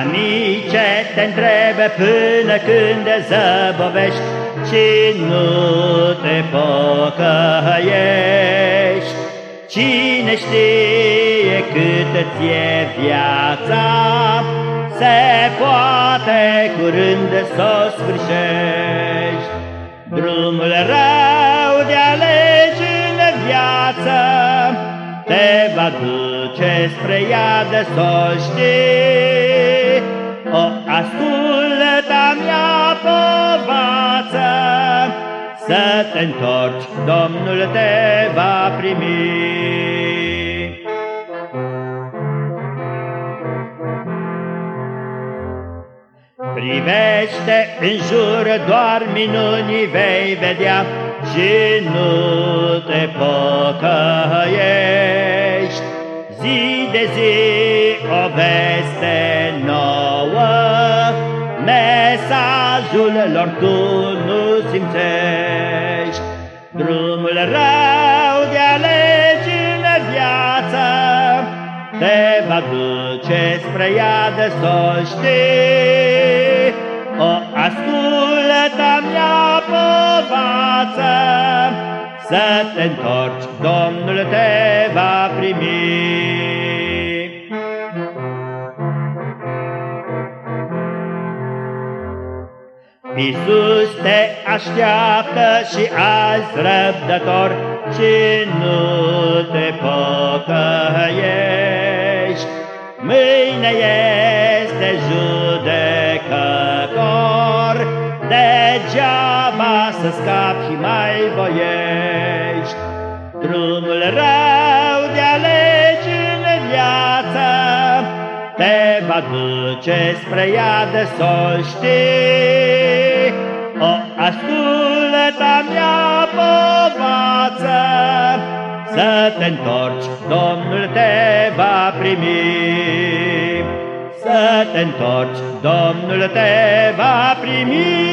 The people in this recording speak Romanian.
Amice, te întrebe până când zăbovești Și nu te pocăiești. Cine știe cât îți e viața Se poate curând să o sfârșești. Drumul rău de alegi în viață te va duce spre iad să știi? O ascultă mea povață. Să te întorci, Domnul te va primi. Privește în jur, doar minuni vei vedea Și nu te pocăiești de zi o veste nouă. Mesajul lor tu nu simțești. Drumul rău de alegi în viață Te va duce spre iad să știi? O ascultă mea povață, Să te întorci, Domnul te va primi. Iisus te așteaptă și azi răbdător Și nu te pocăiești. Mâine este judecător, Degeaba să scapi și mai voiești. Drumul rău de alegi în viață Te va duce spre iad să știi. Să te întorci, Domnul te va primi. Să te întorci, Domnul te va primi.